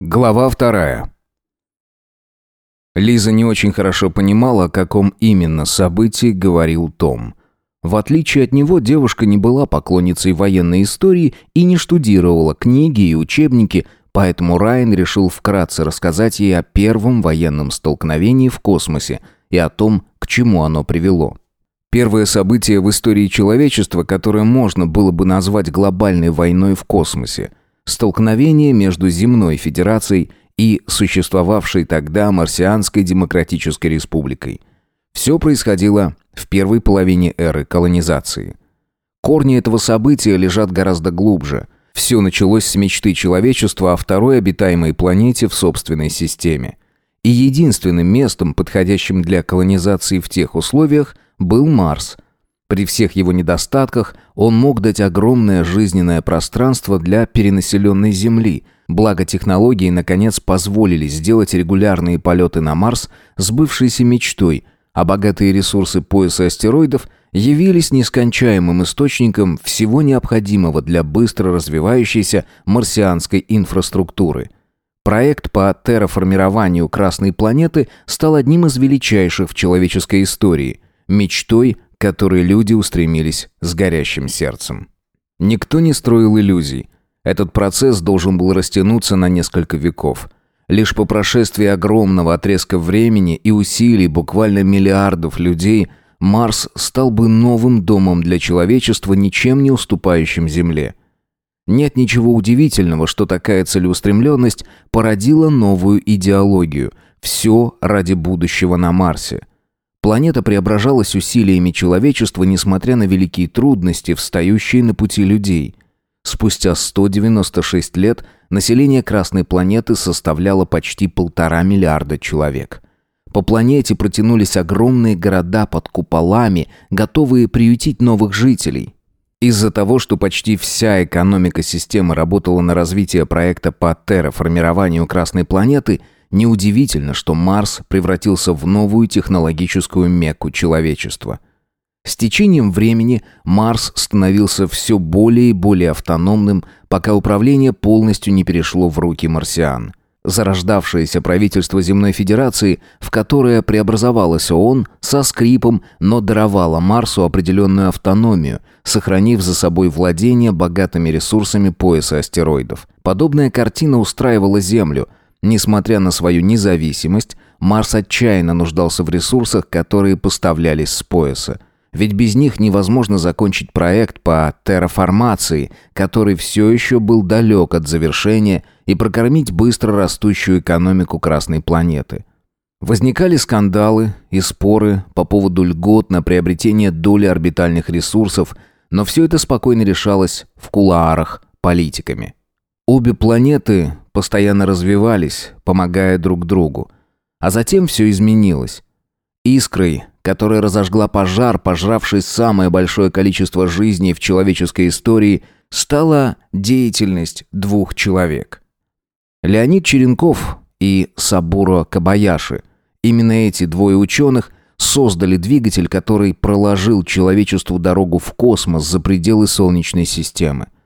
Глава вторая. Лиза не очень хорошо понимала, о каком именно событии говорил Том. В отличие от него, девушка не была поклонницей военной истории и не штудировала книги и учебники, поэтому Райан решил вкратце рассказать ей о первом военном столкновении в космосе и о том, к чему оно привело. Первое событие в истории человечества, которое можно было бы назвать глобальной войной в космосе – столкновение между земной федерацией и существовавшей тогда Марсианской Демократической Республикой. Все происходило в первой половине эры колонизации. Корни этого события лежат гораздо глубже. Все началось с мечты человечества о второй обитаемой планете в собственной системе. И единственным местом, подходящим для колонизации в тех условиях, был Марс – при всех его недостатках он мог дать огромное жизненное пространство для перенаселенной Земли, благо технологии, наконец, позволили сделать регулярные полеты на Марс сбывшейся мечтой, а богатые ресурсы пояса астероидов явились нескончаемым источником всего необходимого для быстро развивающейся марсианской инфраструктуры – Проект по терраформированию Красной планеты стал одним из величайших в человеческой истории, мечтой которые люди устремились с горящим сердцем. Никто не строил иллюзий. Этот процесс должен был растянуться на несколько веков. Лишь по прошествии огромного отрезка времени и усилий буквально миллиардов людей Марс стал бы новым домом для человечества, ничем не уступающим Земле. Нет ничего удивительного, что такая целеустремленность породила новую идеологию – все ради будущего на Марсе – Планета преображалась усилиями человечества, несмотря на великие трудности, встающие на пути людей. Спустя 196 лет население Красной планеты составляло почти полтора миллиарда человек. По планете протянулись огромные города под куполами, готовые приютить новых жителей. Из-за того, что почти вся экономика системы работала на развитие проекта по терраформированию Красной планеты – Неудивительно, что Марс превратился в новую технологическую мекку человечества. С течением времени Марс становился все более и более автономным, пока управление полностью не перешло в руки марсиан. Зарождавшееся правительство Земной Федерации, в которое преобразовалось ООН, со скрипом, но даровало Марсу определенную автономию, сохранив за собой владение богатыми ресурсами пояса астероидов. Подобная картина устраивала Землю – Несмотря на свою независимость, Марс отчаянно нуждался в ресурсах, которые поставлялись с пояса. Ведь без них невозможно закончить проект по терраформации, который все еще был далек от завершения, и прокормить быстро растущую экономику Красной планеты. Возникали скандалы и споры по поводу льгот на приобретение доли орбитальных ресурсов, но все это спокойно решалось в кулуарах политиками. Обе планеты постоянно развивались, помогая друг другу. А затем все изменилось. Искрой, которая разожгла пожар, пожравший самое большое количество жизни в человеческой истории, стала деятельность двух человек. Леонид Черенков и Сабуро Кабаяши. Именно эти двое ученых создали двигатель, который проложил человечеству дорогу в космос за пределы Солнечной системы –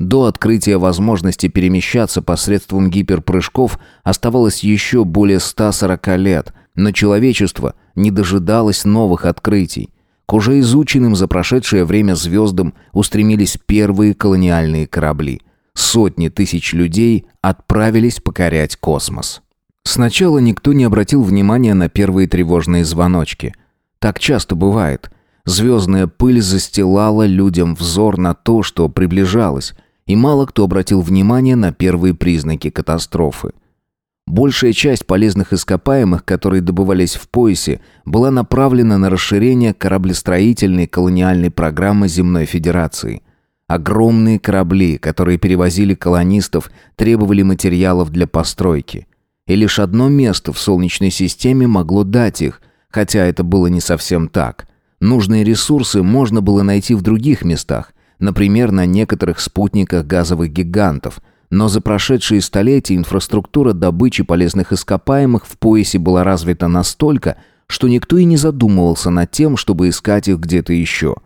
до открытия возможности перемещаться посредством гиперпрыжков оставалось еще более 140 лет, но человечество не дожидалось новых открытий. К уже изученным за прошедшее время звездам устремились первые колониальные корабли. Сотни тысяч людей отправились покорять космос. Сначала никто не обратил внимания на первые тревожные звоночки. Так часто бывает. Звездная пыль застилала людям взор на то, что приближалось – и мало кто обратил внимание на первые признаки катастрофы. Большая часть полезных ископаемых, которые добывались в поясе, была направлена на расширение кораблестроительной колониальной программы Земной Федерации. Огромные корабли, которые перевозили колонистов, требовали материалов для постройки. И лишь одно место в Солнечной системе могло дать их, хотя это было не совсем так. Нужные ресурсы можно было найти в других местах, например, на некоторых спутниках газовых гигантов. Но за прошедшие столетия инфраструктура добычи полезных ископаемых в поясе была развита настолько, что никто и не задумывался над тем, чтобы искать их где-то еще.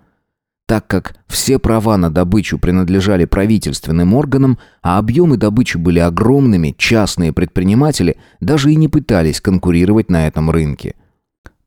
Так как все права на добычу принадлежали правительственным органам, а объемы добычи были огромными, частные предприниматели даже и не пытались конкурировать на этом рынке –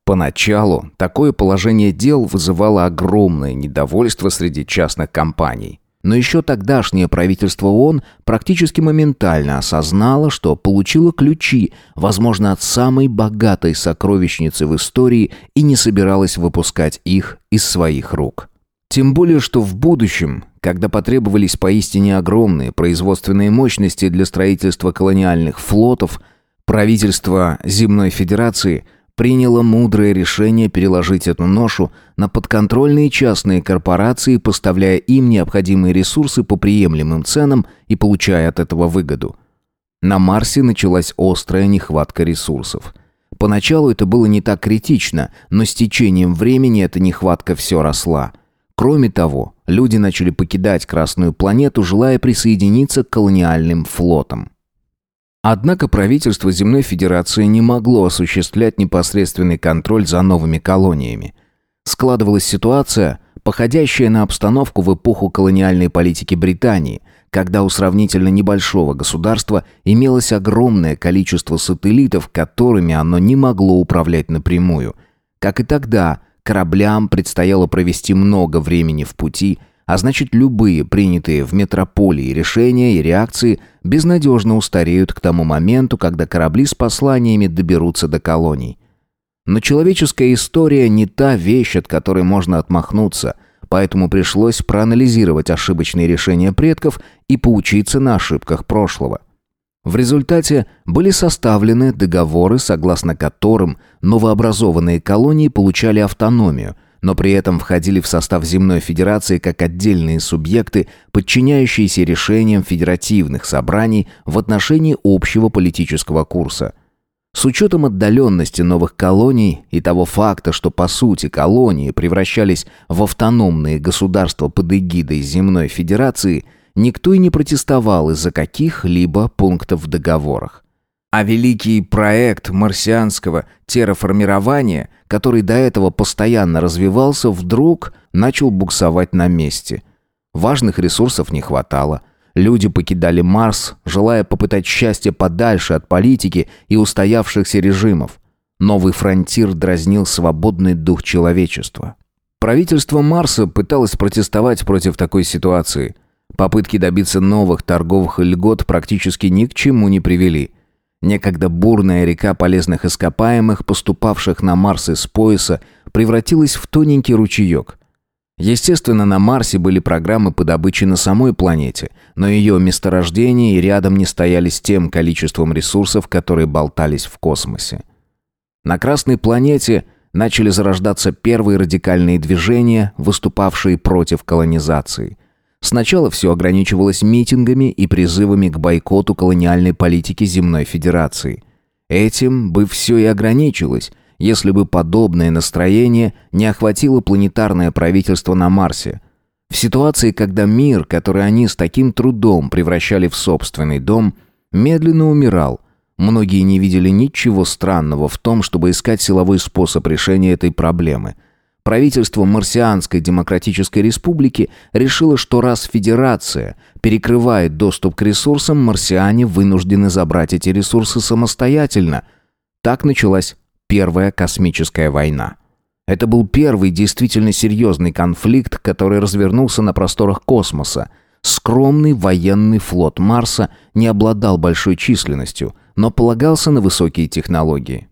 Поначалу такое положение дел вызывало огромное недовольство среди частных компаний. Но еще тогдашнее правительство ООН практически моментально осознало, что получило ключи, возможно, от самой богатой сокровищницы в истории и не собиралось выпускать их из своих рук. Тем более, что в будущем, когда потребовались поистине огромные производственные мощности для строительства колониальных флотов, правительство Земной Федерации – приняло мудрое решение переложить эту ношу на подконтрольные частные корпорации, поставляя им необходимые ресурсы по приемлемым ценам и получая от этого выгоду. На Марсе началась острая нехватка ресурсов. Поначалу это было не так критично, но с течением времени эта нехватка все росла. Кроме того, люди начали покидать Красную планету, желая присоединиться к колониальным флотам. Однако правительство Земной Федерации не могло осуществлять непосредственный контроль за новыми колониями. Складывалась ситуация, походящая на обстановку в эпоху колониальной политики Британии, когда у сравнительно небольшого государства имелось огромное количество сателлитов, которыми оно не могло управлять напрямую. Как и тогда, кораблям предстояло провести много времени в пути – а значит любые принятые в метрополии решения и реакции безнадежно устареют к тому моменту, когда корабли с посланиями доберутся до колоний. Но человеческая история не та вещь, от которой можно отмахнуться, поэтому пришлось проанализировать ошибочные решения предков и поучиться на ошибках прошлого. В результате были составлены договоры, согласно которым новообразованные колонии получали автономию – но при этом входили в состав Земной Федерации как отдельные субъекты, подчиняющиеся решениям федеративных собраний в отношении общего политического курса. С учетом отдаленности новых колоний и того факта, что по сути колонии превращались в автономные государства под эгидой Земной Федерации, никто и не протестовал из-за каких-либо пунктов в договорах а великий проект марсианского терраформирования, который до этого постоянно развивался, вдруг начал буксовать на месте. Важных ресурсов не хватало. Люди покидали Марс, желая попытать счастье подальше от политики и устоявшихся режимов. Новый фронтир дразнил свободный дух человечества. Правительство Марса пыталось протестовать против такой ситуации. Попытки добиться новых торговых льгот практически ни к чему не привели – Некогда бурная река полезных ископаемых, поступавших на Марс из пояса, превратилась в тоненький ручеек. Естественно, на Марсе были программы по добыче на самой планете, но ее месторождения и рядом не стояли с тем количеством ресурсов, которые болтались в космосе. На Красной планете начали зарождаться первые радикальные движения, выступавшие против колонизации – Сначала все ограничивалось митингами и призывами к бойкоту колониальной политики Земной Федерации. Этим бы все и ограничилось, если бы подобное настроение не охватило планетарное правительство на Марсе. В ситуации, когда мир, который они с таким трудом превращали в собственный дом, медленно умирал, многие не видели ничего странного в том, чтобы искать силовой способ решения этой проблемы – правительство Марсианской Демократической Республики решило, что раз Федерация перекрывает доступ к ресурсам, марсиане вынуждены забрать эти ресурсы самостоятельно. Так началась Первая космическая война. Это был первый действительно серьезный конфликт, который развернулся на просторах космоса. Скромный военный флот Марса не обладал большой численностью, но полагался на высокие технологии.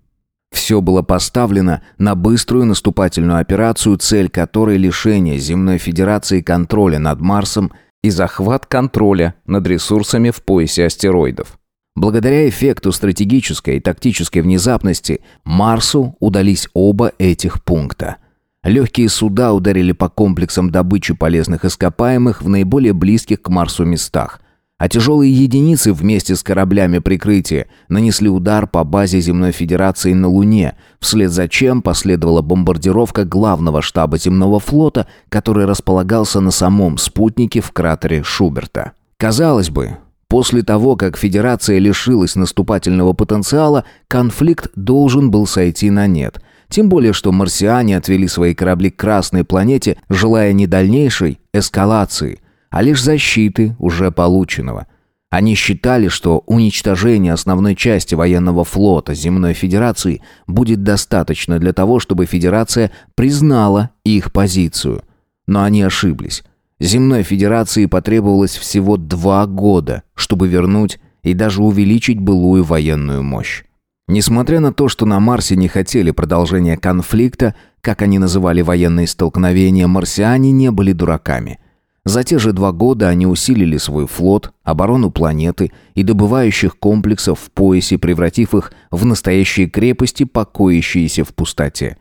Все было поставлено на быструю наступательную операцию, цель которой – лишение Земной Федерации контроля над Марсом и захват контроля над ресурсами в поясе астероидов. Благодаря эффекту стратегической и тактической внезапности Марсу удались оба этих пункта. Легкие суда ударили по комплексам добычи полезных ископаемых в наиболее близких к Марсу местах, а тяжелые единицы вместе с кораблями прикрытия нанесли удар по базе Земной Федерации на Луне, вслед за чем последовала бомбардировка главного штаба Земного флота, который располагался на самом спутнике в кратере Шуберта. Казалось бы, после того, как Федерация лишилась наступательного потенциала, конфликт должен был сойти на нет – тем более, что марсиане отвели свои корабли к Красной планете, желая не дальнейшей эскалации – а лишь защиты уже полученного. Они считали, что уничтожение основной части военного флота Земной Федерации будет достаточно для того, чтобы Федерация признала их позицию. Но они ошиблись. Земной Федерации потребовалось всего два года, чтобы вернуть и даже увеличить былую военную мощь. Несмотря на то, что на Марсе не хотели продолжения конфликта, как они называли военные столкновения, марсиане не были дураками – за те же два года они усилили свой флот, оборону планеты и добывающих комплексов в поясе, превратив их в настоящие крепости, покоящиеся в пустоте.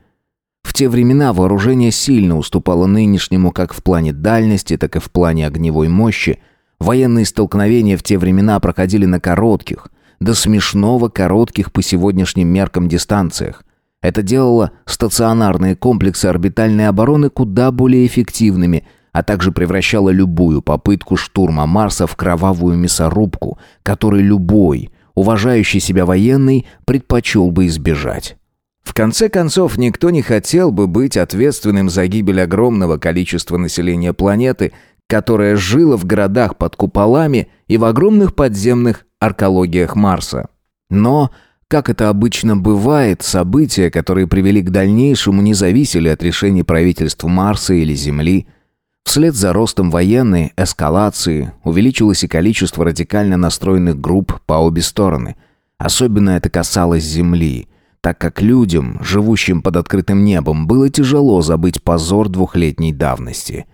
В те времена вооружение сильно уступало нынешнему как в плане дальности, так и в плане огневой мощи. Военные столкновения в те времена проходили на коротких, до смешного коротких по сегодняшним меркам дистанциях. Это делало стационарные комплексы орбитальной обороны куда более эффективными, а также превращала любую попытку штурма Марса в кровавую мясорубку, которой любой, уважающий себя военный, предпочел бы избежать. В конце концов, никто не хотел бы быть ответственным за гибель огромного количества населения планеты, которое жило в городах под куполами и в огромных подземных аркологиях Марса. Но, как это обычно бывает, события, которые привели к дальнейшему, не зависели от решений правительств Марса или Земли – Вслед за ростом военной эскалации увеличилось и количество радикально настроенных групп по обе стороны. Особенно это касалось земли, так как людям, живущим под открытым небом, было тяжело забыть позор двухлетней давности.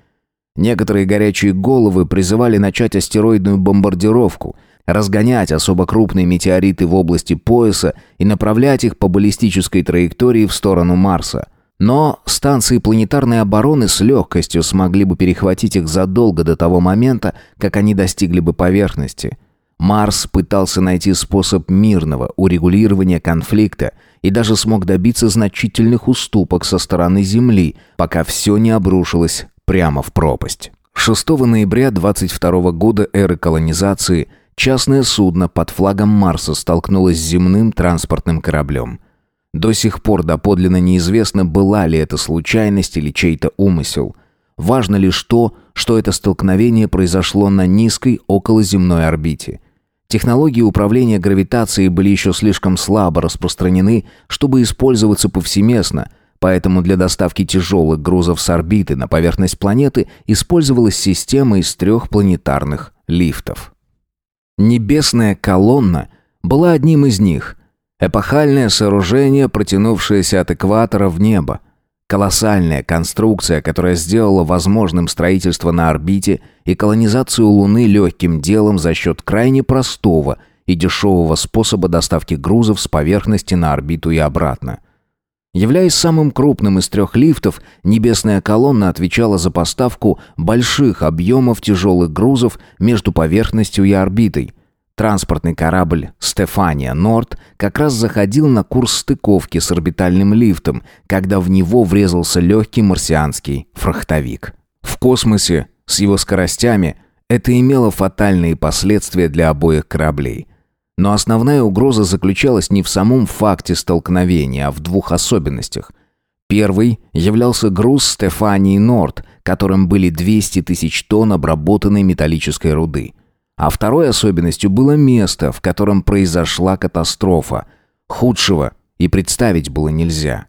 Некоторые горячие головы призывали начать астероидную бомбардировку, разгонять особо крупные метеориты в области пояса и направлять их по баллистической траектории в сторону Марса – но станции планетарной обороны с легкостью смогли бы перехватить их задолго до того момента, как они достигли бы поверхности. Марс пытался найти способ мирного урегулирования конфликта и даже смог добиться значительных уступок со стороны Земли, пока все не обрушилось прямо в пропасть. 6 ноября 22 года эры колонизации частное судно под флагом Марса столкнулось с земным транспортным кораблем – до сих пор доподлинно неизвестно, была ли это случайность или чей-то умысел. Важно лишь то, что это столкновение произошло на низкой околоземной орбите. Технологии управления гравитацией были еще слишком слабо распространены, чтобы использоваться повсеместно, поэтому для доставки тяжелых грузов с орбиты на поверхность планеты использовалась система из трех планетарных лифтов. Небесная колонна была одним из них – Эпохальное сооружение, протянувшееся от экватора в небо. Колоссальная конструкция, которая сделала возможным строительство на орбите и колонизацию Луны легким делом за счет крайне простого и дешевого способа доставки грузов с поверхности на орбиту и обратно. Являясь самым крупным из трех лифтов, небесная колонна отвечала за поставку больших объемов тяжелых грузов между поверхностью и орбитой – Транспортный корабль «Стефания Норд» как раз заходил на курс стыковки с орбитальным лифтом, когда в него врезался легкий марсианский фрахтовик. В космосе с его скоростями это имело фатальные последствия для обоих кораблей. Но основная угроза заключалась не в самом факте столкновения, а в двух особенностях. Первый являлся груз «Стефании Норд», которым были 200 тысяч тонн обработанной металлической руды – а второй особенностью было место, в котором произошла катастрофа. Худшего и представить было нельзя.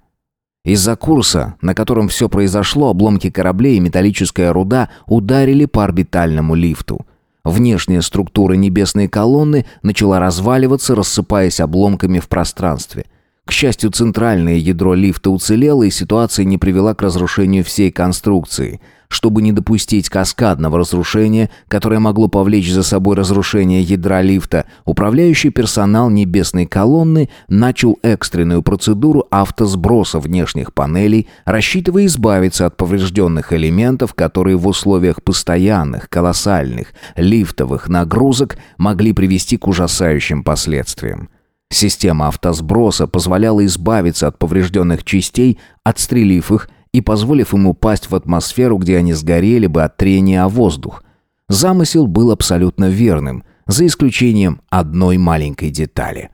Из-за курса, на котором все произошло, обломки кораблей и металлическая руда ударили по орбитальному лифту. Внешняя структура небесной колонны начала разваливаться, рассыпаясь обломками в пространстве. К счастью, центральное ядро лифта уцелело, и ситуация не привела к разрушению всей конструкции – чтобы не допустить каскадного разрушения, которое могло повлечь за собой разрушение ядра лифта, управляющий персонал небесной колонны начал экстренную процедуру автосброса внешних панелей, рассчитывая избавиться от поврежденных элементов, которые в условиях постоянных, колоссальных, лифтовых нагрузок могли привести к ужасающим последствиям. Система автосброса позволяла избавиться от поврежденных частей, отстрелив их и позволив ему упасть в атмосферу, где они сгорели бы от трения о воздух. Замысел был абсолютно верным, за исключением одной маленькой детали.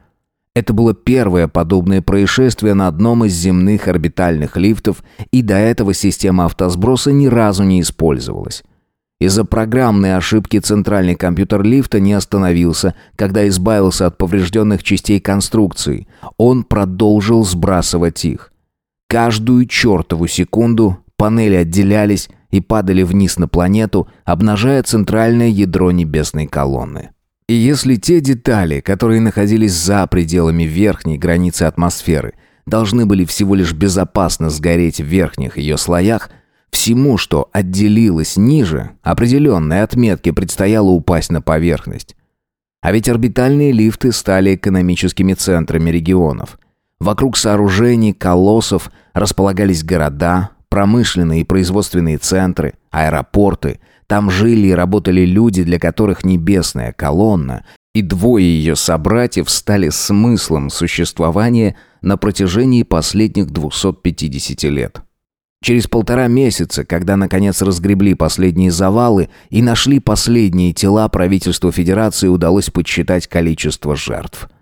Это было первое подобное происшествие на одном из земных орбитальных лифтов, и до этого система автосброса ни разу не использовалась. Из-за программной ошибки центральный компьютер лифта не остановился, когда избавился от поврежденных частей конструкции. Он продолжил сбрасывать их. Каждую чертову секунду панели отделялись и падали вниз на планету, обнажая центральное ядро небесной колонны. И если те детали, которые находились за пределами верхней границы атмосферы, должны были всего лишь безопасно сгореть в верхних ее слоях, всему, что отделилось ниже, определенной отметке предстояло упасть на поверхность. А ведь орбитальные лифты стали экономическими центрами регионов – Вокруг сооружений, колоссов располагались города, промышленные и производственные центры, аэропорты. Там жили и работали люди, для которых небесная колонна и двое ее собратьев стали смыслом существования на протяжении последних 250 лет. Через полтора месяца, когда наконец разгребли последние завалы и нашли последние тела правительству Федерации, удалось подсчитать количество жертв –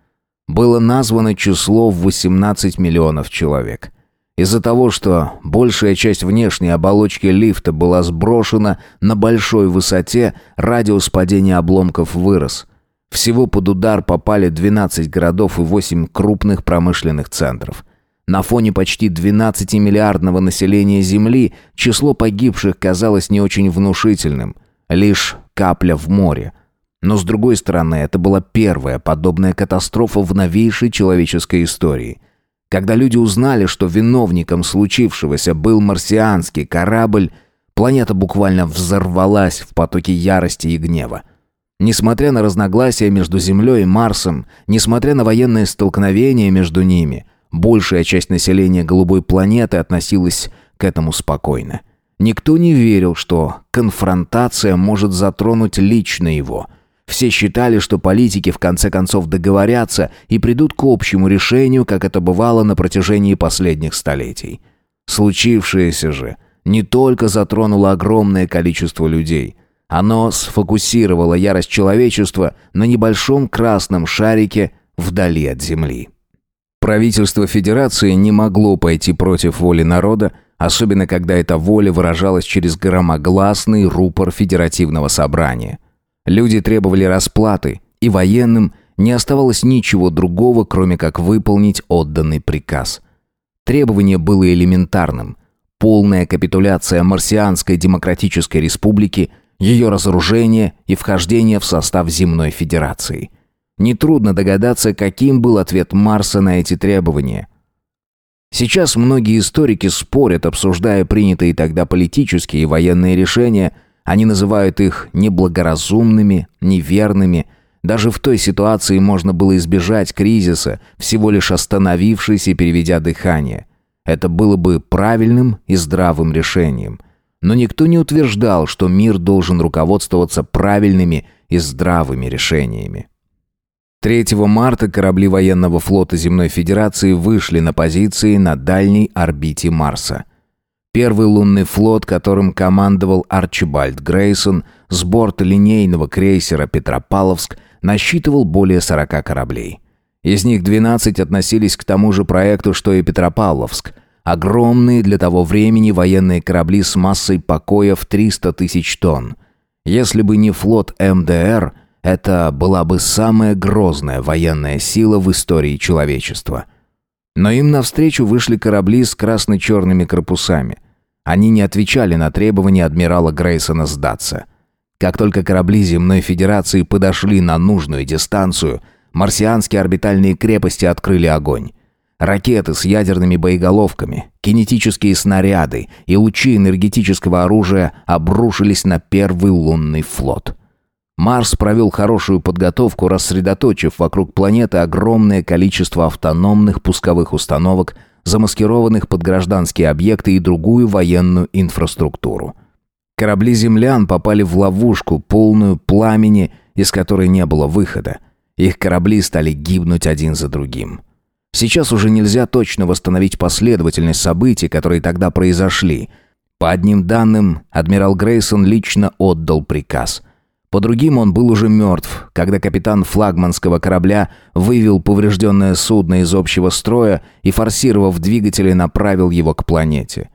было названо число в 18 миллионов человек. Из-за того, что большая часть внешней оболочки лифта была сброшена на большой высоте, радиус падения обломков вырос. Всего под удар попали 12 городов и 8 крупных промышленных центров. На фоне почти 12-миллиардного населения Земли число погибших казалось не очень внушительным. Лишь капля в море – но с другой стороны, это была первая подобная катастрофа в новейшей человеческой истории. Когда люди узнали, что виновником случившегося был марсианский корабль, планета буквально взорвалась в потоке ярости и гнева. Несмотря на разногласия между Землей и Марсом, несмотря на военные столкновения между ними, большая часть населения голубой планеты относилась к этому спокойно. Никто не верил, что конфронтация может затронуть лично его – все считали, что политики в конце концов договорятся и придут к общему решению, как это бывало на протяжении последних столетий. Случившееся же не только затронуло огромное количество людей. Оно сфокусировало ярость человечества на небольшом красном шарике вдали от Земли. Правительство Федерации не могло пойти против воли народа, особенно когда эта воля выражалась через громогласный рупор Федеративного собрания – Люди требовали расплаты, и военным не оставалось ничего другого, кроме как выполнить отданный приказ. Требование было элементарным. Полная капитуляция Марсианской Демократической Республики, ее разоружение и вхождение в состав Земной Федерации. Нетрудно догадаться, каким был ответ Марса на эти требования – Сейчас многие историки спорят, обсуждая принятые тогда политические и военные решения, они называют их неблагоразумными, неверными. Даже в той ситуации можно было избежать кризиса, всего лишь остановившись и переведя дыхание. Это было бы правильным и здравым решением. Но никто не утверждал, что мир должен руководствоваться правильными и здравыми решениями. 3 марта корабли военного флота Земной Федерации вышли на позиции на дальней орбите Марса – Первый лунный флот, которым командовал Арчибальд Грейсон, с борта линейного крейсера «Петропавловск» насчитывал более 40 кораблей. Из них 12 относились к тому же проекту, что и «Петропавловск», Огромные для того времени военные корабли с массой покоя в 300 тысяч тонн. Если бы не флот МДР, это была бы самая грозная военная сила в истории человечества. Но им навстречу вышли корабли с красно-черными корпусами. Они не отвечали на требования адмирала Грейсона сдаться. Как только корабли Земной Федерации подошли на нужную дистанцию, марсианские орбитальные крепости открыли огонь. Ракеты с ядерными боеголовками, кинетические снаряды и лучи энергетического оружия обрушились на первый лунный флот. Марс провел хорошую подготовку, рассредоточив вокруг планеты огромное количество автономных пусковых установок – замаскированных под гражданские объекты и другую военную инфраструктуру. Корабли землян попали в ловушку, полную пламени, из которой не было выхода. Их корабли стали гибнуть один за другим. Сейчас уже нельзя точно восстановить последовательность событий, которые тогда произошли. По одним данным, адмирал Грейсон лично отдал приказ – по другим он был уже мертв, когда капитан флагманского корабля вывел поврежденное судно из общего строя и, форсировав двигатели, направил его к планете.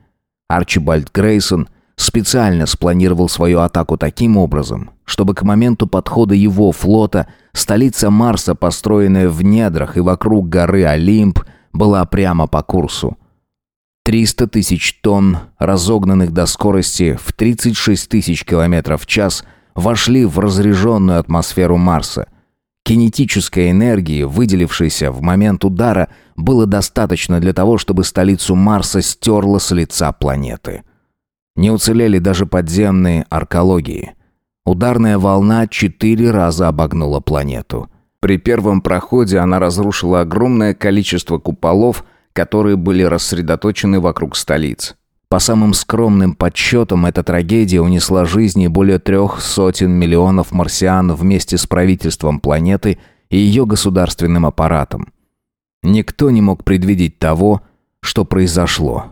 Арчибальд Грейсон специально спланировал свою атаку таким образом, чтобы к моменту подхода его флота столица Марса, построенная в недрах и вокруг горы Олимп, была прямо по курсу – 300 тысяч тонн, разогнанных до скорости в 36 тысяч километров в час, вошли в разряженную атмосферу Марса. Кинетической энергии, выделившейся в момент удара, было достаточно для того, чтобы столицу Марса стерла с лица планеты. Не уцелели даже подземные аркологии. Ударная волна четыре раза обогнула планету. При первом проходе она разрушила огромное количество куполов, которые были рассредоточены вокруг столиц. По самым скромным подсчетам, эта трагедия унесла жизни более трех сотен миллионов марсиан вместе с правительством планеты и ее государственным аппаратом. Никто не мог предвидеть того, что произошло,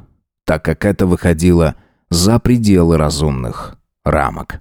так как это выходило за пределы разумных рамок.